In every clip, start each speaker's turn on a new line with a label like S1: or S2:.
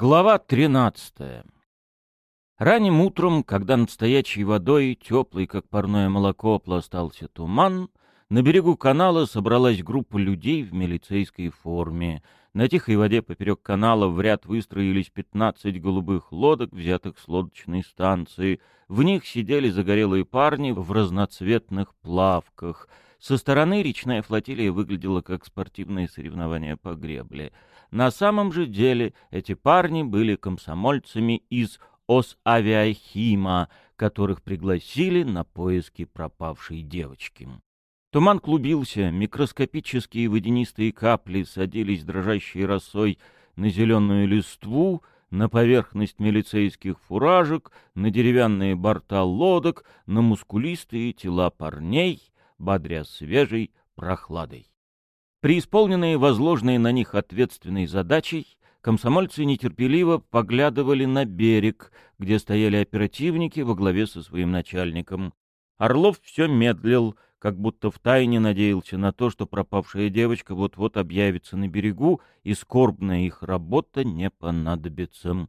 S1: Глава 13. Ранним утром, когда над стоячей водой, теплый, как парное молоко, пластался туман, на берегу канала собралась группа людей в милицейской форме. На тихой воде поперек канала в ряд выстроились пятнадцать голубых лодок, взятых с лодочной станции. В них сидели загорелые парни в разноцветных плавках. Со стороны речная флотилия выглядела как спортивные соревнования по гребле — на самом же деле эти парни были комсомольцами из Осавиахима, которых пригласили на поиски пропавшей девочки. Туман клубился, микроскопические водянистые капли садились дрожащей росой на зеленую листву, на поверхность милицейских фуражек, на деревянные борта лодок, на мускулистые тела парней, бодря свежей прохладой. Преисполненные возложенные на них ответственной задачей, комсомольцы нетерпеливо поглядывали на берег, где стояли оперативники во главе со своим начальником. Орлов все медлил, как будто втайне надеялся на то, что пропавшая девочка вот-вот объявится на берегу, и скорбная их работа не понадобится.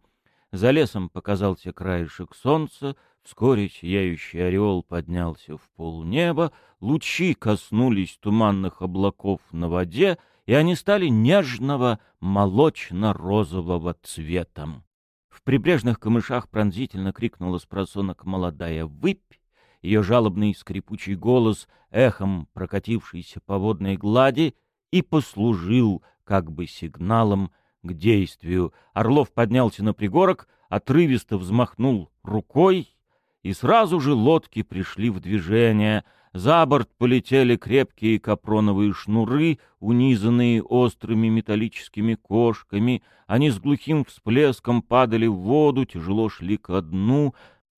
S1: За лесом показался краешек солнца, вскоре сияющий ореол поднялся в полнеба, лучи коснулись туманных облаков на воде, и они стали нежного молочно-розового цвета. В прибрежных камышах пронзительно крикнула с просонок молодая выпь, ее жалобный скрипучий голос, эхом прокатившийся по водной глади, и послужил как бы сигналом к действию. Орлов поднялся на пригорок, отрывисто взмахнул рукой, и сразу же лодки пришли в движение. За борт полетели крепкие капроновые шнуры, унизанные острыми металлическими кошками. Они с глухим всплеском падали в воду, тяжело шли ко дну.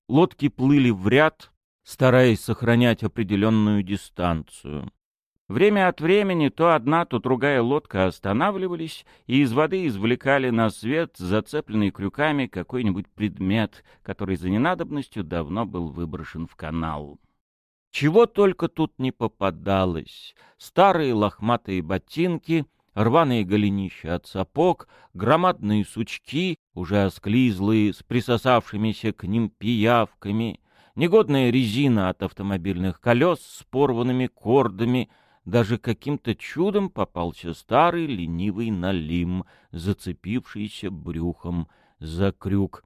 S1: Лодки плыли в ряд, стараясь сохранять определенную дистанцию. Время от времени то одна, то другая лодка останавливались и из воды извлекали на свет зацепленный крюками какой-нибудь предмет, который за ненадобностью давно был выброшен в канал. Чего только тут не попадалось. Старые лохматые ботинки, рваные голенища от сапог, громадные сучки, уже осклизлые, с присосавшимися к ним пиявками, негодная резина от автомобильных колес с порванными кордами — даже каким-то чудом попался старый ленивый налим, зацепившийся брюхом за крюк.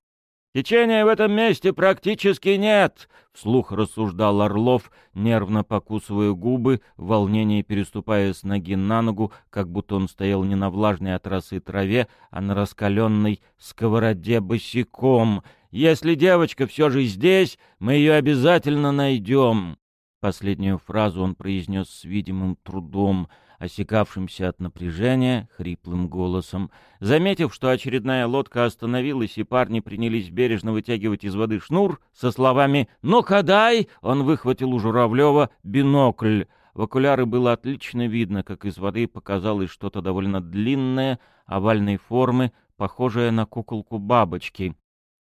S1: «Течения в этом месте практически нет!» — вслух рассуждал Орлов, нервно покусывая губы, в волнении переступая с ноги на ногу, как будто он стоял не на влажной от росы траве, а на раскаленной сковороде босиком. «Если девочка все же здесь, мы ее обязательно найдем!» Последнюю фразу он произнес с видимым трудом, осекавшимся от напряжения, хриплым голосом. Заметив, что очередная лодка остановилась и парни принялись бережно вытягивать из воды шнур, со словами «Ну-ка дай!» он выхватил у Журавлева бинокль. В окуляры было отлично видно, как из воды показалось что-то довольно длинное, овальной формы, похожее на куколку бабочки.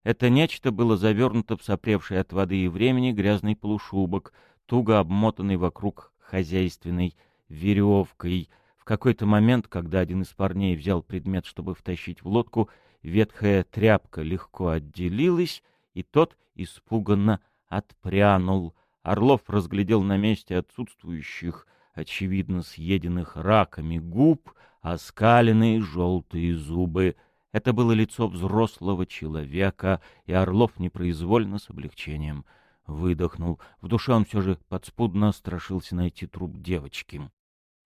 S1: Это нечто было завернуто в сопревший от воды и времени грязный полушубок — туго обмотанный вокруг хозяйственной веревкой. В какой-то момент, когда один из парней взял предмет, чтобы втащить в лодку, ветхая тряпка легко отделилась, и тот испуганно отпрянул. Орлов разглядел на месте отсутствующих, очевидно съеденных раками губ, оскаленные желтые зубы. Это было лицо взрослого человека, и Орлов непроизвольно с облегчением — выдохнул. В душе он все же подспудно страшился найти труп девочки.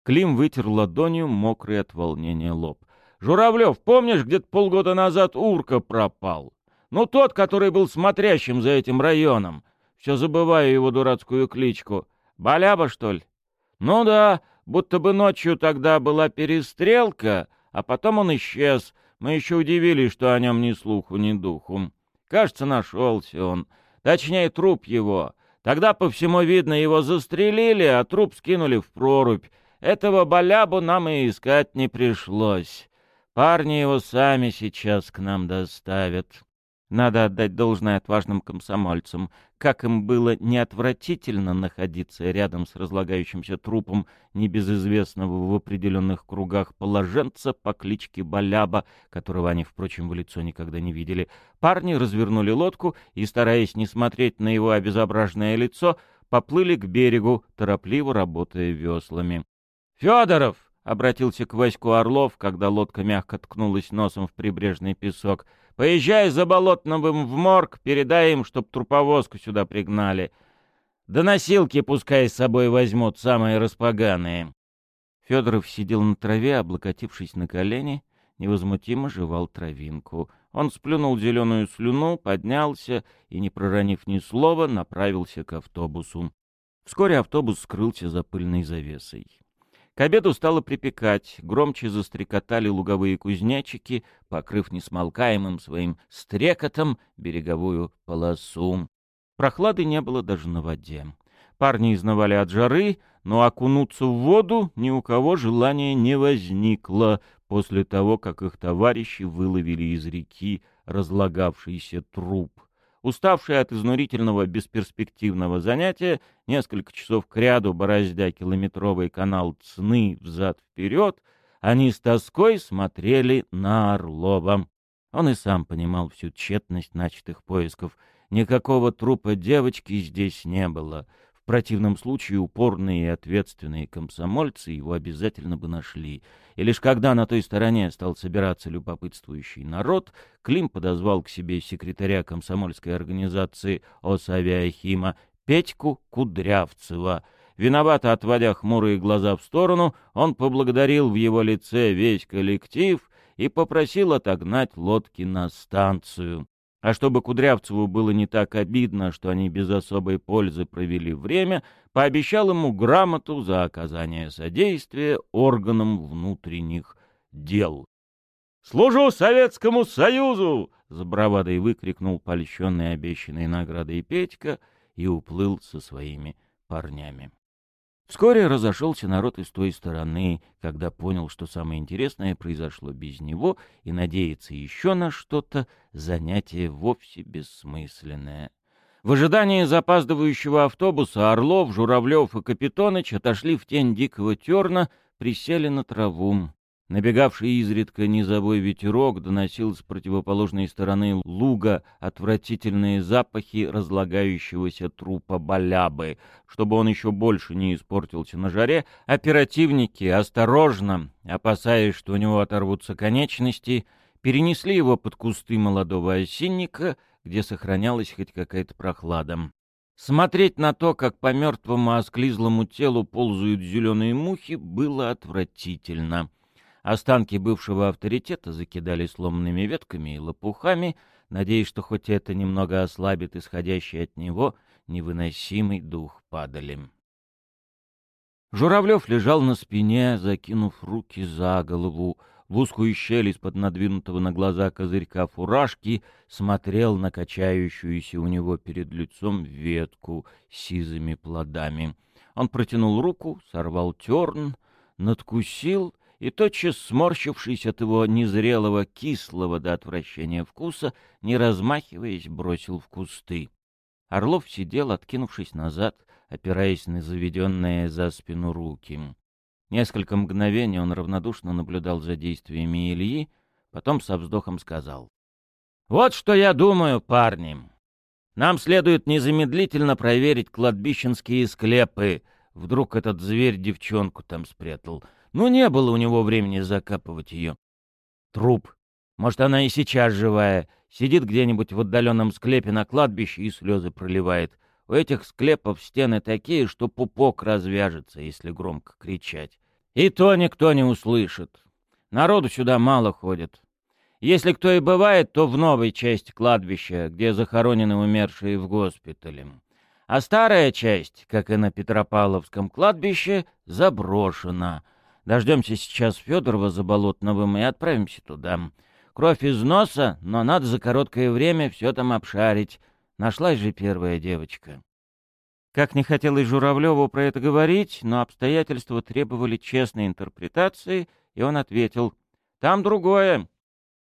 S1: Клим вытер ладонью мокрый от волнения лоб. «Журавлев, помнишь, где-то полгода назад Урка пропал? Ну, тот, который был смотрящим за этим районом. Все забываю его дурацкую кличку. Баляба, что ли? Ну да, будто бы ночью тогда была перестрелка, а потом он исчез. Мы еще удивились, что о нем ни слуху, ни духу. Кажется, нашелся он. Точнее, труп его. Тогда по всему видно, его застрелили, а труп скинули в прорубь. Этого балябу нам и искать не пришлось. Парни его сами сейчас к нам доставят. Надо отдать должное отважным комсомольцам. Как им было неотвратительно находиться рядом с разлагающимся трупом небезызвестного в определенных кругах положенца по кличке Баляба, которого они, впрочем, в лицо никогда не видели. Парни развернули лодку и, стараясь не смотреть на его обезображенное лицо, поплыли к берегу, торопливо работая веслами. «Федоров!» — обратился к Ваську Орлов, когда лодка мягко ткнулась носом в прибрежный песок — Поезжай за Болотновым в морг, передай им, чтоб труповозку сюда пригнали. Да носилки пускай с собой возьмут, самые распоганые. Федоров сидел на траве, облокотившись на колени, невозмутимо жевал травинку. Он сплюнул зеленую слюну, поднялся и, не проронив ни слова, направился к автобусу. Вскоре автобус скрылся за пыльной завесой. К обеду стало припекать, громче застрекотали луговые кузнечики, покрыв несмолкаемым своим стрекотом береговую полосу. Прохлады не было даже на воде. Парни изнавали от жары, но окунуться в воду ни у кого желания не возникло после того, как их товарищи выловили из реки разлагавшийся труп. Уставшие от изнурительного бесперспективного занятия, несколько часов кряду бороздя километровый канал Цны взад-вперед, они с тоской смотрели на Орлова. Он и сам понимал всю тщетность начатых поисков. Никакого трупа девочки здесь не было. Противном случае упорные и ответственные комсомольцы его обязательно бы нашли. И лишь когда на той стороне стал собираться любопытствующий народ, Клим подозвал к себе секретаря комсомольской организации Осавиахима Петьку Кудрявцева. Виновато отводя хмурые глаза в сторону, он поблагодарил в его лице весь коллектив и попросил отогнать лодки на станцию. А чтобы Кудрявцеву было не так обидно, что они без особой пользы провели время, пообещал ему грамоту за оказание содействия органам внутренних дел. «Служу Советскому Союзу!» — с бравадой выкрикнул польщенный обещанной наградой Петька и уплыл со своими парнями. Вскоре разошелся народ из той стороны, когда понял, что самое интересное произошло без него, и надеяться еще на что-то — занятие вовсе бессмысленное. В ожидании запаздывающего автобуса Орлов, Журавлев и Капитоныч отошли в тень дикого терна, присели на траву. Набегавший изредка низовой ветерок доносил с противоположной стороны луга отвратительные запахи разлагающегося трупа балябы. Чтобы он еще больше не испортился на жаре, оперативники осторожно, опасаясь, что у него оторвутся конечности, перенесли его под кусты молодого осинника, где сохранялась хоть какая-то прохлада. Смотреть на то, как по мертвому осклизлому телу ползают зеленые мухи, было отвратительно. Останки бывшего авторитета закидали сломанными ветками и лопухами, надеясь, что хоть это немного ослабит исходящий от него невыносимый дух падали. Журавлев лежал на спине, закинув руки за голову, в узкую щель из-под надвинутого на глаза козырька фуражки смотрел на качающуюся у него перед лицом ветку с сизыми плодами. Он протянул руку, сорвал терн, надкусил и тотчас, сморщившись от его незрелого, кислого до отвращения вкуса, не размахиваясь, бросил в кусты. Орлов сидел, откинувшись назад, опираясь на заведенные за спину руки. Несколько мгновений он равнодушно наблюдал за действиями Ильи, потом со вздохом сказал. «Вот что я думаю, парни. Нам следует незамедлительно проверить кладбищенские склепы. Вдруг этот зверь девчонку там спрятал но не было у него времени закапывать ее. Труп. Может, она и сейчас живая. Сидит где-нибудь в отдаленном склепе на кладбище и слезы проливает. У этих склепов стены такие, что пупок развяжется, если громко кричать. И то никто не услышит. Народу сюда мало ходит. Если кто и бывает, то в новой части кладбища, где захоронены умершие в госпитале. А старая часть, как и на Петропавловском кладбище, заброшена — Дождемся сейчас Федорова за Болотновым и отправимся туда. Кровь из носа, но надо за короткое время все там обшарить. Нашлась же первая девочка. Как не хотелось Журавлеву про это говорить, но обстоятельства требовали честной интерпретации, и он ответил, «Там другое.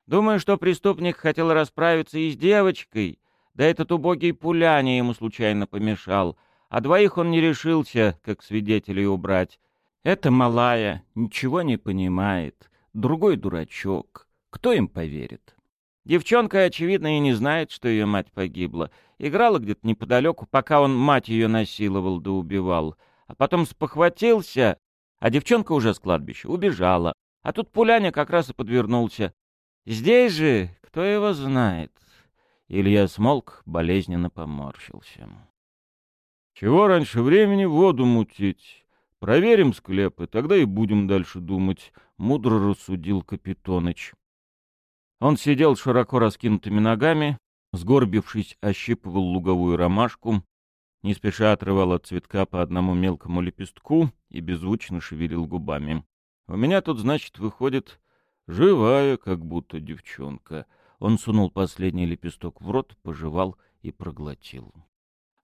S1: Думаю, что преступник хотел расправиться и с девочкой, да этот убогий пуляня ему случайно помешал, а двоих он не решился, как свидетелей убрать. Это малая, ничего не понимает, другой дурачок. Кто им поверит? Девчонка, очевидно, и не знает, что ее мать погибла. Играла где-то неподалеку, пока он мать ее насиловал да убивал. А потом спохватился, а девчонка уже с кладбища убежала. А тут Пуляня как раз и подвернулся. Здесь же, кто его знает. Илья смолк, болезненно поморщился.
S2: Чего раньше времени воду мутить? Проверим склепы, тогда и будем дальше думать, — мудро рассудил Капитоныч.
S1: Он сидел широко раскинутыми ногами, сгорбившись, ощипывал луговую ромашку, не спеша отрывал от цветка по одному мелкому лепестку и беззвучно шевелил губами. «У меня тут, значит, выходит живая, как будто девчонка». Он сунул последний лепесток в рот, пожевал и проглотил.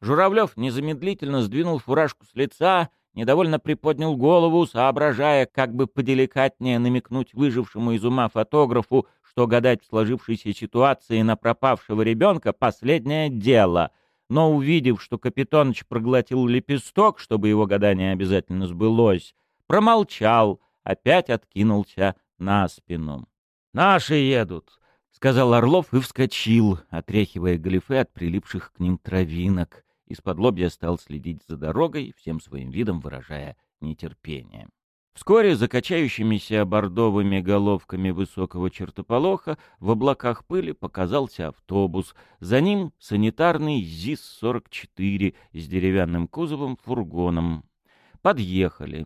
S1: Журавлев незамедлительно сдвинул фуражку с лица, недовольно приподнял голову, соображая, как бы поделикатнее намекнуть выжившему из ума фотографу, что гадать в сложившейся ситуации на пропавшего ребенка — последнее дело. Но увидев, что Капитоныч проглотил лепесток, чтобы его гадание обязательно сбылось, промолчал, опять откинулся на спину. «Наши едут!» — сказал Орлов и вскочил, отряхивая галифе от прилипших к ним травинок. Из-под лобья стал следить за дорогой, всем своим видом выражая нетерпение. Вскоре за качающимися бордовыми головками высокого чертополоха в облаках пыли показался автобус. За ним санитарный ЗИС-44 с деревянным кузовом фургоном. Подъехали.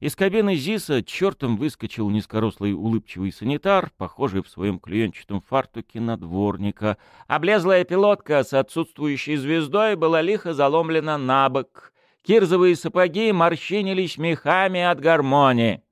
S1: Из кабины ЗИСа чертом выскочил низкорослый улыбчивый санитар, похожий в своем клеенчатом фартуке на дворника. Облезлая пилотка с отсутствующей звездой была лихо заломлена на бок. Кирзовые сапоги морщинились мехами от гармонии.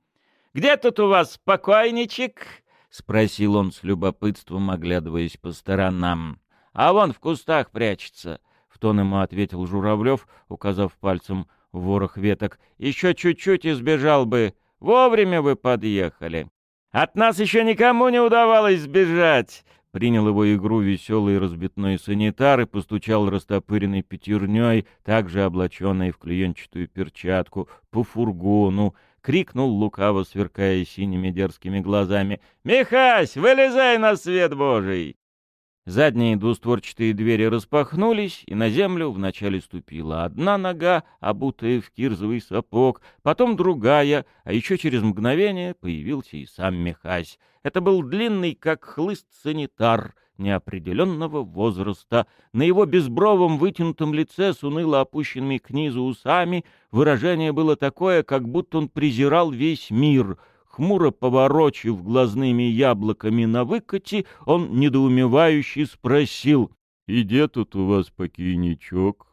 S1: «Где тут у вас покойничек?» — спросил он с любопытством, оглядываясь по сторонам. «А вон в кустах прячется», — в тон ему ответил Журавлев, указав пальцем — ворох веток. «Еще чуть-чуть и сбежал бы. Вовремя вы подъехали. От нас еще никому не удавалось сбежать!» Принял его игру веселый разбитной санитар и постучал растопыренной пятерней, также облаченной в клеенчатую перчатку, по фургону, крикнул лукаво, сверкая синими дерзкими глазами. «Михась, вылезай на свет Божий!» Задние двустворчатые двери распахнулись, и на землю вначале ступила одна нога, обутая в кирзовый сапог, потом другая, а еще через мгновение появился и сам Михась. Это был длинный, как хлыст, санитар неопределенного возраста. На его безбровом вытянутом лице с уныло опущенными к низу усами выражение было такое, как будто он презирал весь мир — Хмуро поворочив глазными яблоками на выкате, он недоумевающе спросил, «И где тут у вас покойничок?»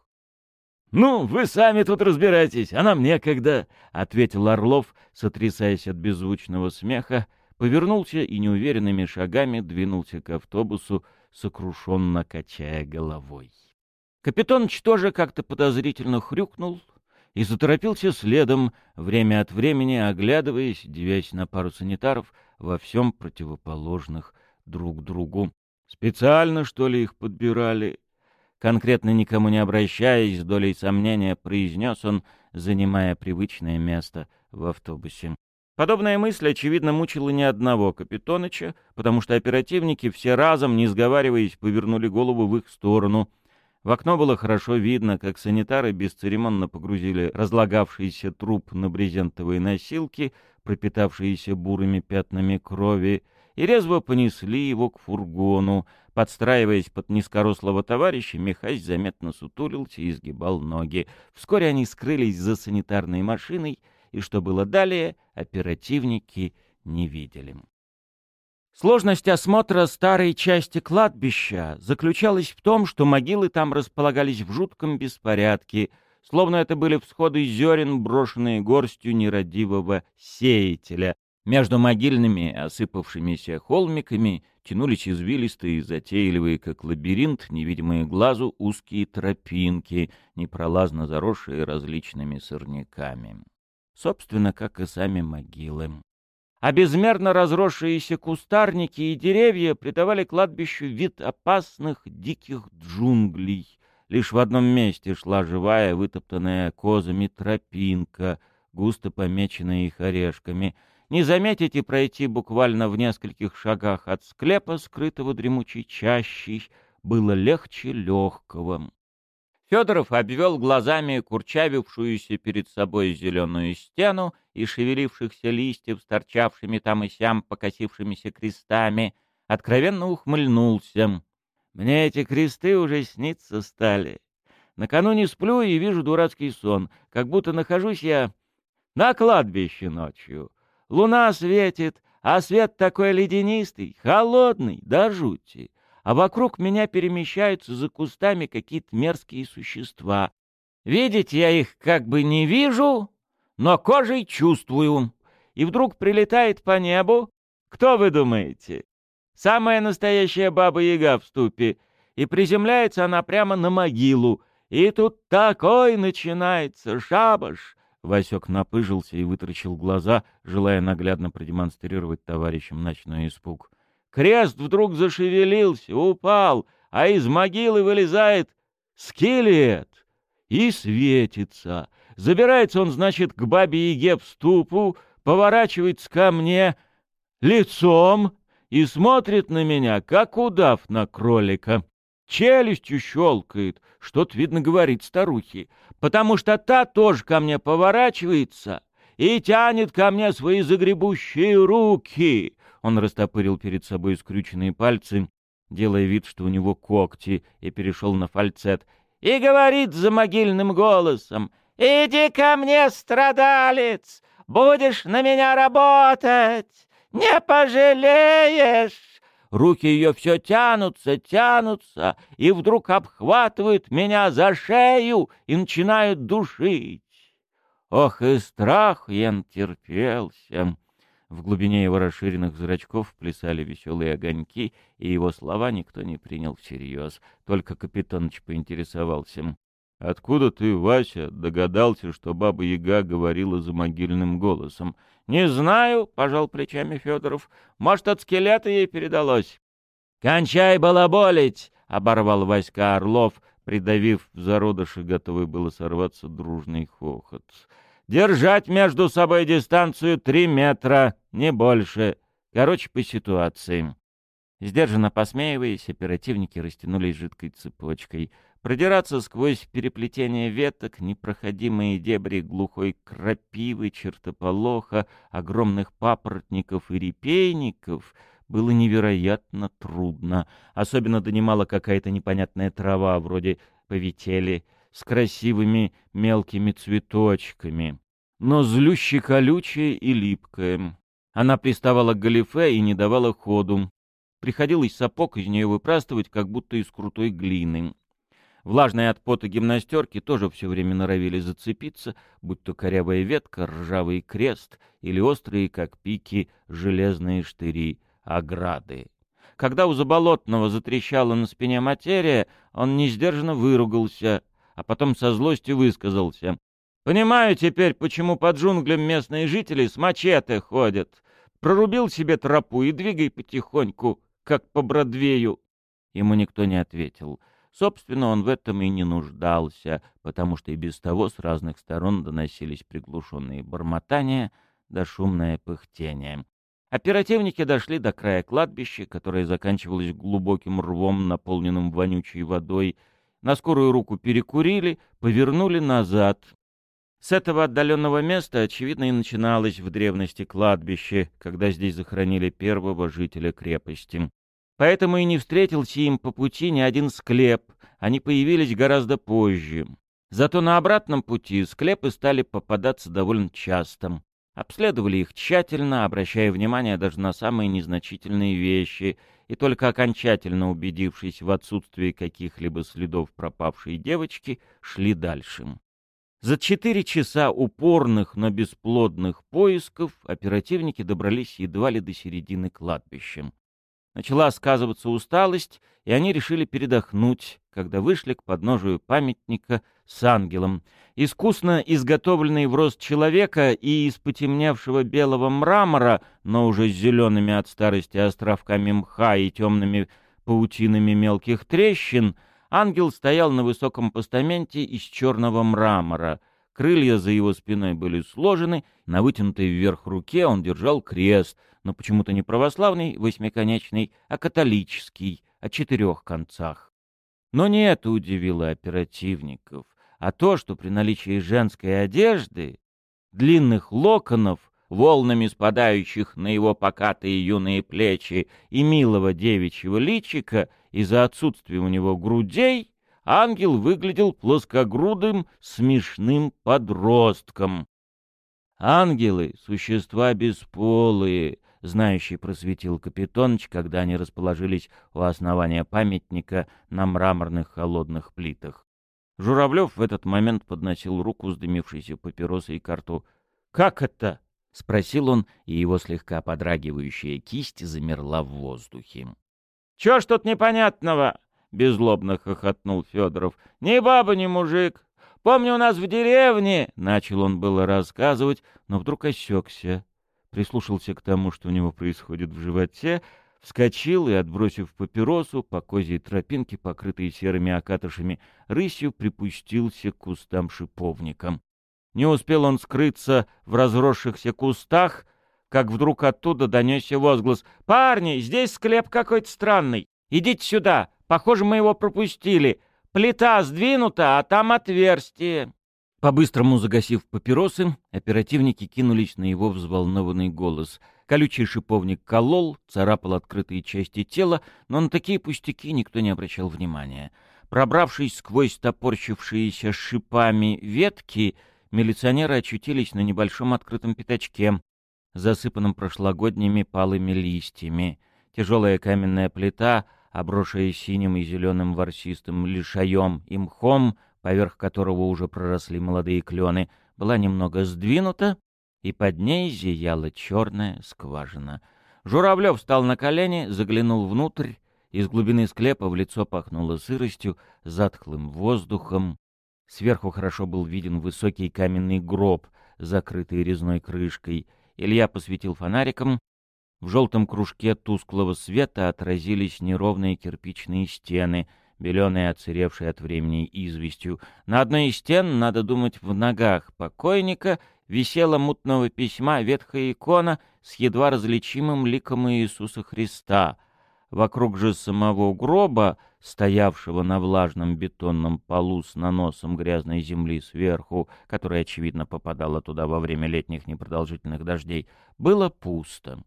S1: «Ну, вы сами тут разбирайтесь, а нам некогда», — ответил Орлов, сотрясаясь от беззвучного смеха, повернулся и неуверенными шагами двинулся к автобусу, сокрушенно качая головой. Капитоныч тоже как-то подозрительно хрюкнул, и заторопился следом, время от времени оглядываясь, девясь на пару санитаров во всем противоположных друг другу. Специально, что ли, их подбирали? Конкретно никому не обращаясь, с долей сомнения произнес он, занимая привычное место в автобусе. Подобная мысль, очевидно, мучила ни одного Капитоныча, потому что оперативники все разом, не сговариваясь, повернули голову в их сторону — в окно было хорошо видно, как санитары бесцеремонно погрузили разлагавшийся труп на брезентовые носилки, пропитавшиеся бурыми пятнами крови, и резво понесли его к фургону. Подстраиваясь под низкорослого товарища, Михась заметно сутулился и изгибал ноги. Вскоре они скрылись за санитарной машиной, и что было далее, оперативники не видели. Сложность осмотра старой части кладбища заключалась в том, что могилы там располагались в жутком беспорядке, словно это были всходы зерен, брошенные горстью нерадивого сеятеля. Между могильными осыпавшимися холмиками тянулись извилистые, затейливые, как лабиринт, невидимые глазу узкие тропинки, непролазно заросшие различными сорняками. Собственно, как и сами могилы. А безмерно разросшиеся кустарники и деревья придавали кладбищу вид опасных диких джунглей. Лишь в одном месте шла живая, вытоптанная козами тропинка, густо помеченная их орешками. Не заметить и пройти буквально в нескольких шагах от склепа, скрытого дремучей чащей, было легче легкого. Федоров обвел глазами курчавившуюся перед собой зеленую стену и шевелившихся листьев с торчавшими там и сям покосившимися крестами, откровенно ухмыльнулся. Мне эти кресты уже снится стали. Накануне сплю и вижу дурацкий сон, как будто нахожусь я на кладбище ночью. Луна светит, а свет такой ледянистый, холодный, до жути а вокруг меня перемещаются за кустами какие-то мерзкие существа. Видеть я их как бы не вижу, но кожей чувствую. И вдруг прилетает по небу, кто вы думаете? Самая настоящая баба-яга в ступе. И приземляется она прямо на могилу. И тут такой начинается шабаш. Васек напыжился и вытрачил глаза, желая наглядно продемонстрировать товарищам ночной испуг. Крест вдруг зашевелился, упал, а из могилы вылезает скелет и светится. Забирается он, значит, к бабе Еге в ступу, поворачивается ко мне лицом и смотрит на меня, как удав на кролика. Челюстью щелкает, что-то, видно, говорит старухе, потому что та тоже ко мне поворачивается и тянет ко мне свои загребущие руки. Он растопырил перед собой скрюченные пальцы, делая вид, что у него когти, и перешел на фальцет. И говорит за могильным голосом, «Иди ко мне, страдалец, будешь на меня работать, не пожалеешь!» Руки ее все тянутся, тянутся, и вдруг обхватывают меня за шею и начинают душить. Ох, и страх я терпелся. В глубине его расширенных зрачков плясали веселые огоньки, и его слова никто не принял всерьез. Только Капитоныч поинтересовался. — Откуда ты, Вася, догадался, что Баба-Яга говорила за могильным голосом? — Не знаю, — пожал плечами Федоров. — Может, от скелета ей передалось? — Кончай балаболить! — оборвал Васька Орлов, придавив в зародыши, готовый было сорваться дружный хохот. Держать между собой дистанцию три метра, не больше. Короче, по ситуации. Сдержанно посмеиваясь, оперативники растянулись жидкой цепочкой. Продираться сквозь переплетение веток, непроходимые дебри глухой крапивы, чертополоха, огромных папоротников и репейников было невероятно трудно. Особенно донимала какая-то непонятная трава, вроде повители, с красивыми мелкими цветочками, но злюще колючая и липкая. Она приставала к галифе и не давала ходу. Приходилось сапог из нее выпрастывать, как будто из крутой глины. Влажные от пота гимнастерки тоже все время норовили зацепиться, будь то корявая ветка, ржавый крест или острые, как пики, железные штыри, ограды. Когда у Заболотного затрещала на спине материя, он несдержанно выругался — а потом со злостью высказался. «Понимаю теперь, почему по джунглям местные жители с мачете ходят. Прорубил себе тропу и двигай потихоньку, как по Бродвею». Ему никто не ответил. Собственно, он в этом и не нуждался, потому что и без того с разных сторон доносились приглушенные бормотания да шумное пыхтение. Оперативники дошли до края кладбища, которое заканчивалось глубоким рвом, наполненным вонючей водой, на скорую руку перекурили, повернули назад. С этого отдаленного места, очевидно, и начиналось в древности кладбище, когда здесь захоронили первого жителя крепости. Поэтому и не встретился им по пути ни один склеп, они появились гораздо позже. Зато на обратном пути склепы стали попадаться довольно часто. Обследовали их тщательно, обращая внимание даже на самые незначительные вещи — и только окончательно убедившись в отсутствии каких-либо следов пропавшей девочки, шли дальше. За четыре часа упорных, но бесплодных поисков оперативники добрались едва ли до середины кладбища. Начала сказываться усталость, и они решили передохнуть, когда вышли к подножию памятника с ангелом. Искусно изготовленный в рост человека и из потемневшего белого мрамора, но уже с зелеными от старости островками мха и темными паутинами мелких трещин, ангел стоял на высоком постаменте из черного мрамора. Крылья за его спиной были сложены, на вытянутой вверх руке он держал крест, но почему-то не православный, восьмиконечный, а католический, о четырех концах. Но не это удивило оперативников, а то, что при наличии женской одежды, длинных локонов, волнами спадающих на его покатые юные плечи и милого девичьего личика, из-за отсутствия у него грудей, ангел выглядел плоскогрудым, смешным подростком. Ангелы — существа бесполые, знающий просветил Капитоныч, когда они расположились у основания памятника на мраморных холодных плитах. Журавлев в этот момент подносил руку с дымившейся папиросой к рту. «Как это?» — спросил он, и его слегка подрагивающая кисть замерла в воздухе. «Чё ж тут непонятного?» — беззлобно хохотнул Федоров. «Ни баба, ни мужик. Помню, у нас в деревне...» — начал он было рассказывать, но вдруг осекся прислушался к тому, что у него происходит в животе, вскочил и, отбросив папиросу, по козьей тропинке, покрытой серыми окатышами, рысью припустился к кустам шиповникам. Не успел он скрыться в разросшихся кустах, как вдруг оттуда донесся возглас. «Парни, здесь склеп какой-то странный. Идите сюда. Похоже, мы его пропустили. Плита сдвинута, а там отверстие». По-быстрому загасив папиросы, оперативники кинулись на его взволнованный голос. Колючий шиповник колол, царапал открытые части тела, но на такие пустяки никто не обращал внимания. Пробравшись сквозь топорщившиеся шипами ветки, милиционеры очутились на небольшом открытом пятачке, засыпанном прошлогодними палыми листьями. Тяжелая каменная плита, обросшая синим и зеленым ворсистым лишаем и мхом, поверх которого уже проросли молодые клены, была немного сдвинута, и под ней зияла черная скважина. Журавлев встал на колени, заглянул внутрь, из глубины склепа в лицо пахнуло сыростью, затхлым воздухом. Сверху хорошо был виден высокий каменный гроб, закрытый резной крышкой. Илья посветил фонариком. В желтом кружке тусклого света отразились неровные кирпичные стены — беленой отсыревшей от времени известью. На одной из стен, надо думать, в ногах покойника, висела мутного письма ветхая икона с едва различимым ликом Иисуса Христа. Вокруг же самого гроба, стоявшего на влажном бетонном полу с наносом грязной земли сверху, которая, очевидно, попадала туда во время летних непродолжительных дождей, было пусто.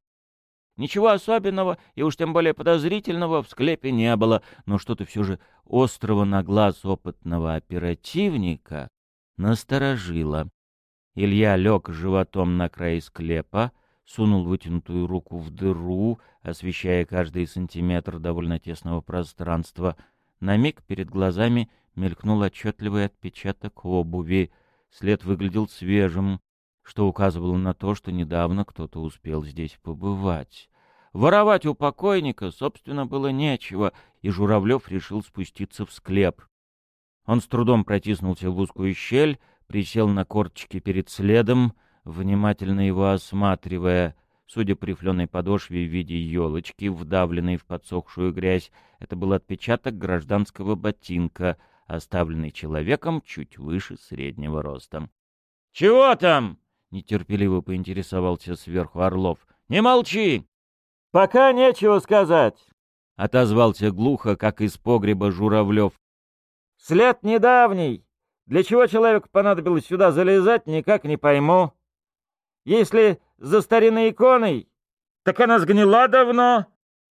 S1: Ничего особенного и уж тем более подозрительного в склепе не было, но что-то все же острого на глаз опытного оперативника насторожило. Илья лег животом на край склепа, сунул вытянутую руку в дыру, освещая каждый сантиметр довольно тесного пространства. На миг перед глазами мелькнул отчетливый отпечаток обуви. След выглядел свежим, что указывало на то, что недавно кто-то успел здесь побывать. Воровать у покойника, собственно, было нечего, и Журавлев решил спуститься в склеп. Он с трудом протиснулся в узкую щель, присел на корточки перед следом, внимательно его осматривая. Судя по рифленой подошве в виде елочки, вдавленной в подсохшую грязь, это был отпечаток гражданского ботинка, оставленный человеком чуть выше среднего роста. «Чего там?» — нетерпеливо поинтересовался сверху Орлов. «Не молчи!» «Пока нечего сказать», — отозвался глухо, как из погреба Журавлев. «След недавний. Для чего человеку понадобилось сюда залезать, никак не пойму. Если за старинной иконой, так она сгнила давно,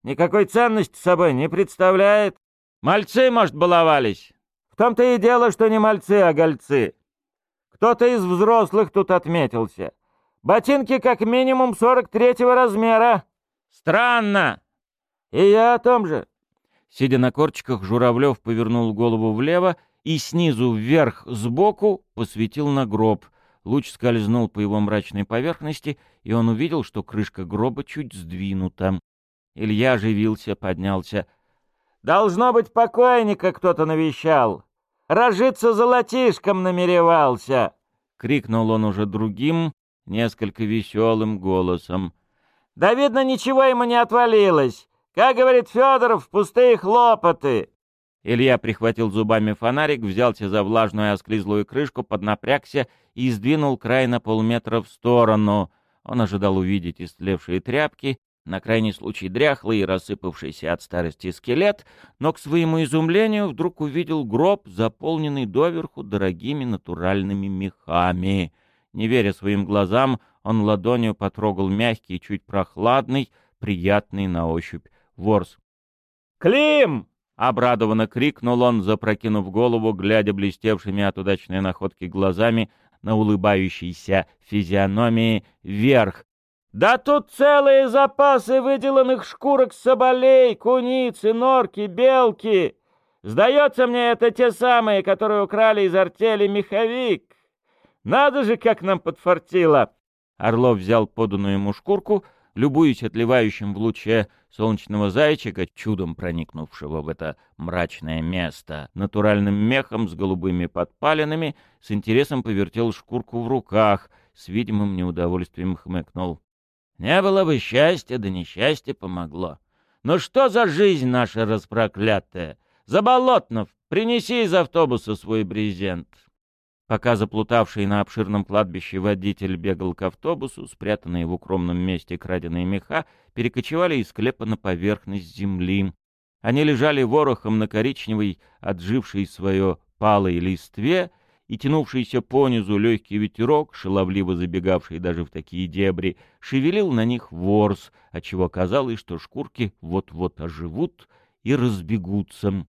S1: никакой ценности собой не представляет. Мальцы, может, баловались? В том-то и дело, что не мальцы, а гольцы. Кто-то из взрослых тут отметился. Ботинки как минимум сорок третьего размера. Странно. И я о том же. Сидя на корчиках, Журавлев повернул голову влево и снизу вверх сбоку посветил на гроб. Луч скользнул по его мрачной поверхности, и он увидел, что крышка гроба чуть сдвинута. Илья оживился, поднялся. Должно быть, покойника кто-то навещал. Рожиться золотишком намеревался!» — крикнул он уже другим, несколько веселым голосом. «Да, видно, ничего ему не отвалилось. Как говорит Федоров, пустые хлопоты!» Илья прихватил зубами фонарик, взялся за влажную осклизлую крышку, поднапрягся и сдвинул край на полметра в сторону. Он ожидал увидеть истлевшие тряпки, на крайний случай дряхлый и рассыпавшийся от старости скелет, но к своему изумлению вдруг увидел гроб, заполненный доверху дорогими натуральными мехами. Не веря своим глазам, он ладонью потрогал мягкий, чуть прохладный, приятный на ощупь ворс. «Клим!» — обрадованно крикнул он, запрокинув голову, глядя блестевшими от удачной находки глазами на улыбающейся физиономии вверх. «Да тут целые запасы выделанных шкурок соболей, куницы, норки, белки! Сдается мне, это те самые, которые украли из артели меховик. Надо же, как нам подфартило!» Орлов взял поданную ему шкурку, любуясь отливающим в луче солнечного зайчика, чудом проникнувшего в это мрачное место, натуральным мехом с голубыми подпалинами, с интересом повертел шкурку в руках, с видимым неудовольствием хмыкнул. «Не было бы счастья, да несчастье помогло. Но что за жизнь наша распроклятая? Заболотнов, принеси из автобуса свой брезент». Пока заплутавший на обширном кладбище водитель бегал к автобусу, спрятанные в укромном месте краденые меха перекочевали из склепа на поверхность земли. Они лежали ворохом на коричневой, отжившей свое палой листве, и тянувшийся понизу легкий ветерок, шаловливо забегавший даже в такие дебри, шевелил на них ворс, отчего казалось, что шкурки вот-вот оживут и разбегутся.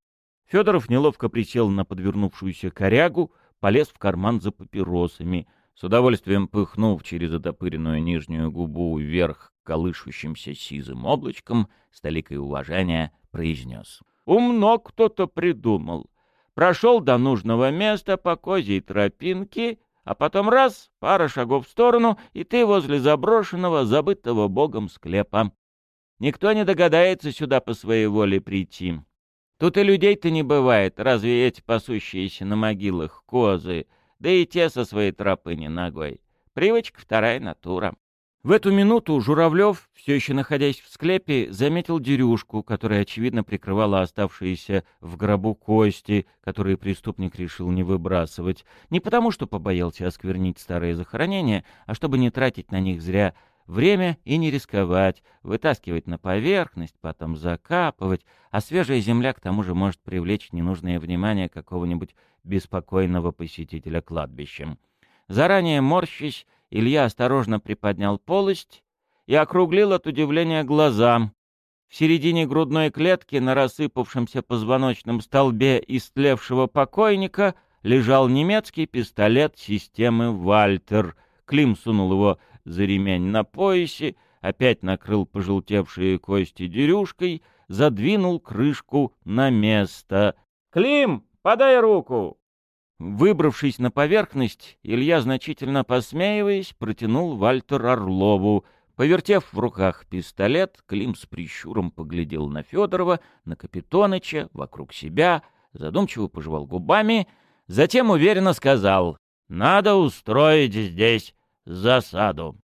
S1: Федоров неловко присел на подвернувшуюся корягу, полез в карман за папиросами, с удовольствием пыхнув через отопыренную нижнюю губу вверх колышущимся сизым облачком, с толикой уважения произнес. «Умно кто-то придумал. Прошел до нужного места по козьей тропинке, а потом раз, пара шагов в сторону, и ты возле заброшенного, забытого богом склепа. Никто не догадается сюда по своей воле прийти. Тут и людей-то не бывает, разве эти пасущиеся на могилах козы, да и те со своей тропы не ногой. Привычка вторая натура. В эту минуту Журавлев, все еще находясь в склепе, заметил дерюшку, которая, очевидно, прикрывала оставшиеся в гробу кости, которые преступник решил не выбрасывать. Не потому, что побоялся осквернить старые захоронения, а чтобы не тратить на них зря Время и не рисковать, вытаскивать на поверхность, потом закапывать, а свежая земля к тому же может привлечь ненужное внимание какого-нибудь беспокойного посетителя кладбищем. Заранее морщись, Илья осторожно приподнял полость и округлил от удивления глаза. В середине грудной клетки на рассыпавшемся позвоночном столбе истлевшего покойника лежал немецкий пистолет системы «Вальтер». Клим сунул его за ремень на поясе, опять накрыл пожелтевшие кости дерюшкой, задвинул крышку на место. «Клим, подай руку!» Выбравшись на поверхность, Илья, значительно посмеиваясь, протянул Вальтер Орлову. Повертев в руках пистолет, Клим с прищуром поглядел на Федорова, на Капитоныча, вокруг себя, задумчиво пожевал губами, затем уверенно сказал «Надо устроить здесь засаду.